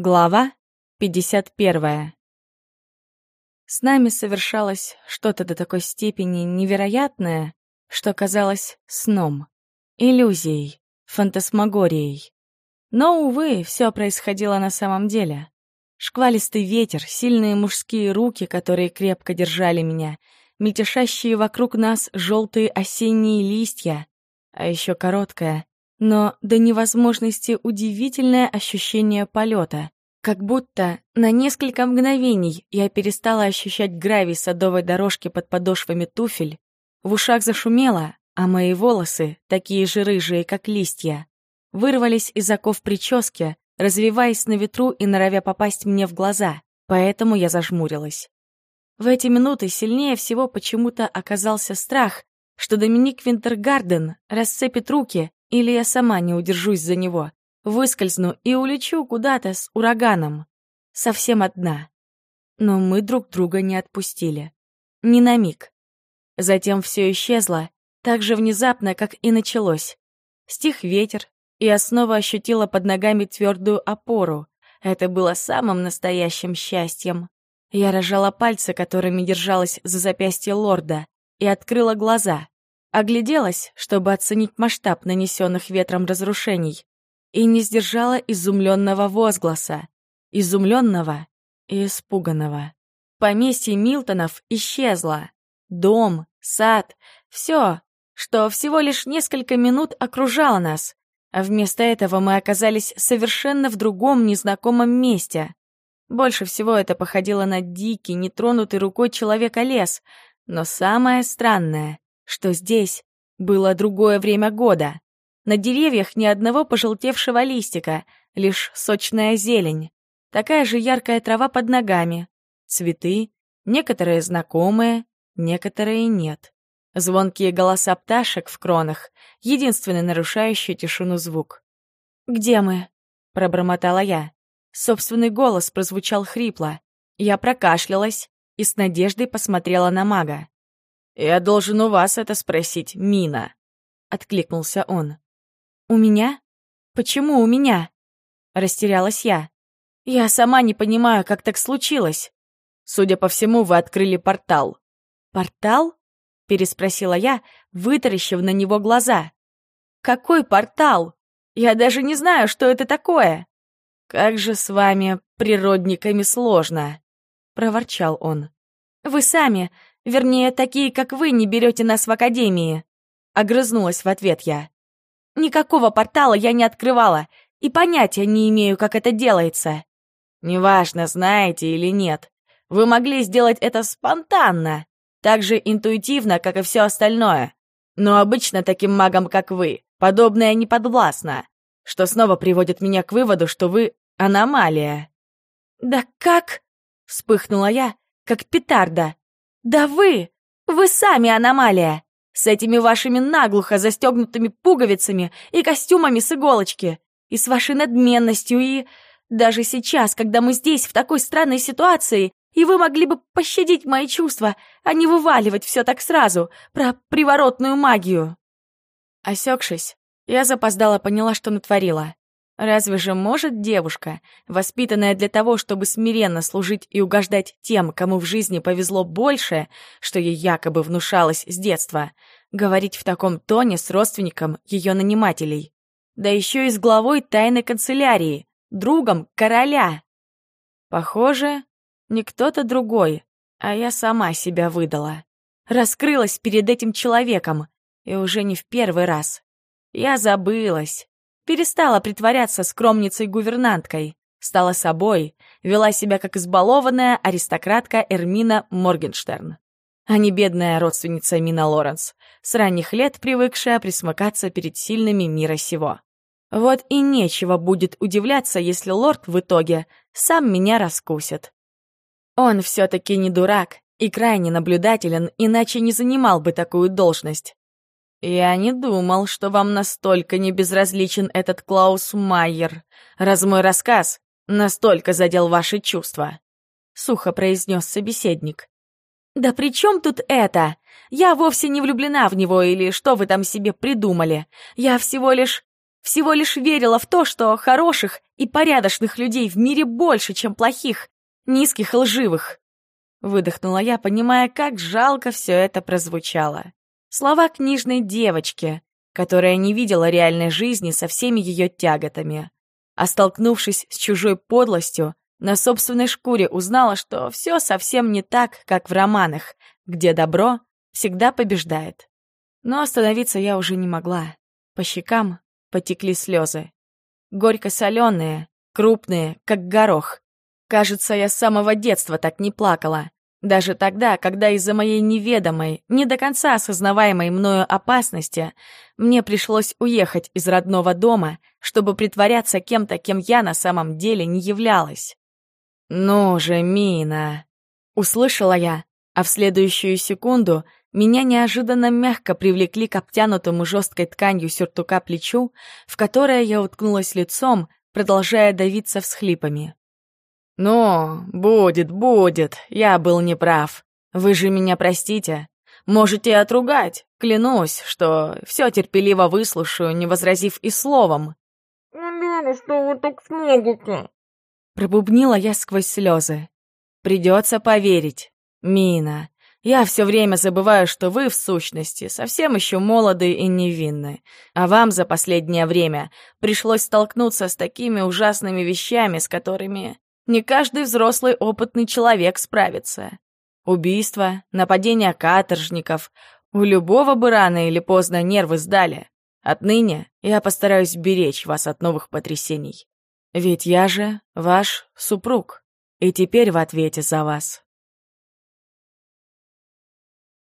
Глава 51. С нами совершалось что-то до такой степени невероятное, что казалось сном, иллюзией, фантасмагорией. Но, увы, все происходило на самом деле. Шквалистый ветер, сильные мужские руки, которые крепко держали меня, мельтешащие вокруг нас желтые осенние листья, а еще короткое, но до невозможности удивительное ощущение полета. Как будто на несколько мгновений я перестала ощущать гравий садовой дорожки под подошвами туфель, в ушах зашумело, а мои волосы, такие же рыжие, как листья, вырвались из оков прически, развиваясь на ветру и норовя попасть мне в глаза, поэтому я зажмурилась. В эти минуты сильнее всего почему-то оказался страх, что Доминик Винтергарден расцепит руки или я сама не удержусь за него, выскользну и улечу куда-то с ураганом. Совсем одна. Но мы друг друга не отпустили. Ни на миг. Затем все исчезло, так же внезапно, как и началось. Стих ветер, и я снова ощутила под ногами твердую опору. Это было самым настоящим счастьем. Я рожала пальцы, которыми держалась за запястье лорда, и открыла глаза. Огляделась, чтобы оценить масштаб нанесенных ветром разрушений, и не сдержала изумленного возгласа. Изумленного и испуганного. Поместье Милтонов исчезло. Дом, сад, все, что всего лишь несколько минут окружало нас, а вместо этого мы оказались совершенно в другом незнакомом месте. Больше всего это походило на дикий, нетронутый рукой человека лес, но самое странное что здесь было другое время года. На деревьях ни одного пожелтевшего листика, лишь сочная зелень. Такая же яркая трава под ногами. Цветы, некоторые знакомые, некоторые нет. Звонкие голоса пташек в кронах, единственный нарушающий тишину звук. «Где мы?» — пробормотала я. Собственный голос прозвучал хрипло. Я прокашлялась и с надеждой посмотрела на мага. «Я должен у вас это спросить, Мина», — откликнулся он. «У меня? Почему у меня?» — растерялась я. «Я сама не понимаю, как так случилось. Судя по всему, вы открыли портал». «Портал?» — переспросила я, вытаращив на него глаза. «Какой портал? Я даже не знаю, что это такое». «Как же с вами, природниками, сложно», — проворчал он. «Вы сами Вернее, такие, как вы, не берете нас в академии. Огрызнулась в ответ я. Никакого портала я не открывала и понятия не имею, как это делается. Неважно, знаете или нет. Вы могли сделать это спонтанно, так же интуитивно, как и все остальное. Но обычно таким магам, как вы, подобное не подвластно, что снова приводит меня к выводу, что вы аномалия. «Да как?» — вспыхнула я, как петарда. «Да вы! Вы сами аномалия! С этими вашими наглухо застегнутыми пуговицами и костюмами с иголочки, и с вашей надменностью, и... Даже сейчас, когда мы здесь, в такой странной ситуации, и вы могли бы пощадить мои чувства, а не вываливать все так сразу, про приворотную магию!» Осекшись, я запоздала поняла, что натворила. Разве же может девушка, воспитанная для того, чтобы смиренно служить и угождать тем, кому в жизни повезло больше, что ей якобы внушалось с детства, говорить в таком тоне с родственником ее нанимателей? Да еще и с главой тайной канцелярии, другом короля. Похоже, не кто-то другой, а я сама себя выдала. Раскрылась перед этим человеком, и уже не в первый раз. Я забылась, Перестала притворяться скромницей-гувернанткой, стала собой, вела себя как избалованная аристократка Эрмина Моргенштерн, а не бедная родственница Мина Лоренс, с ранних лет привыкшая присмыкаться перед сильными мира сего. Вот и нечего будет удивляться, если лорд в итоге сам меня раскусит. Он все-таки не дурак и крайне наблюдателен, иначе не занимал бы такую должность. «Я не думал, что вам настолько не безразличен этот Клаус Майер, раз мой рассказ настолько задел ваши чувства», — сухо произнес собеседник. «Да при чем тут это? Я вовсе не влюблена в него, или что вы там себе придумали? Я всего лишь... всего лишь верила в то, что хороших и порядочных людей в мире больше, чем плохих, низких и лживых. Выдохнула я, понимая, как жалко все это прозвучало. Слова книжной девочки, которая не видела реальной жизни со всеми ее тяготами. А столкнувшись с чужой подлостью, на собственной шкуре узнала, что все совсем не так, как в романах, где добро всегда побеждает. Но остановиться я уже не могла. По щекам потекли слезы. Горько-соленые, крупные, как горох. Кажется, я с самого детства так не плакала. Даже тогда, когда из-за моей неведомой, не до конца осознаваемой мною опасности, мне пришлось уехать из родного дома, чтобы притворяться кем-то, кем я на самом деле не являлась. «Ну же, Мина!» — услышала я, а в следующую секунду меня неожиданно мягко привлекли к обтянутому жесткой тканью сюртука плечу, в которое я уткнулась лицом, продолжая давиться всхлипами. «Ну, будет, будет, я был неправ. Вы же меня простите. Можете отругать, клянусь, что все терпеливо выслушаю, не возразив и словом». «Алена, что вы так смогите?» Пробубнила я сквозь слезы. «Придется поверить. Мина, я все время забываю, что вы, в сущности, совсем еще молоды и невинны, а вам за последнее время пришлось столкнуться с такими ужасными вещами, с которыми не каждый взрослый опытный человек справится. Убийство, нападение каторжников. У любого бы рано или поздно нервы сдали. Отныне я постараюсь беречь вас от новых потрясений. Ведь я же ваш супруг, и теперь в ответе за вас.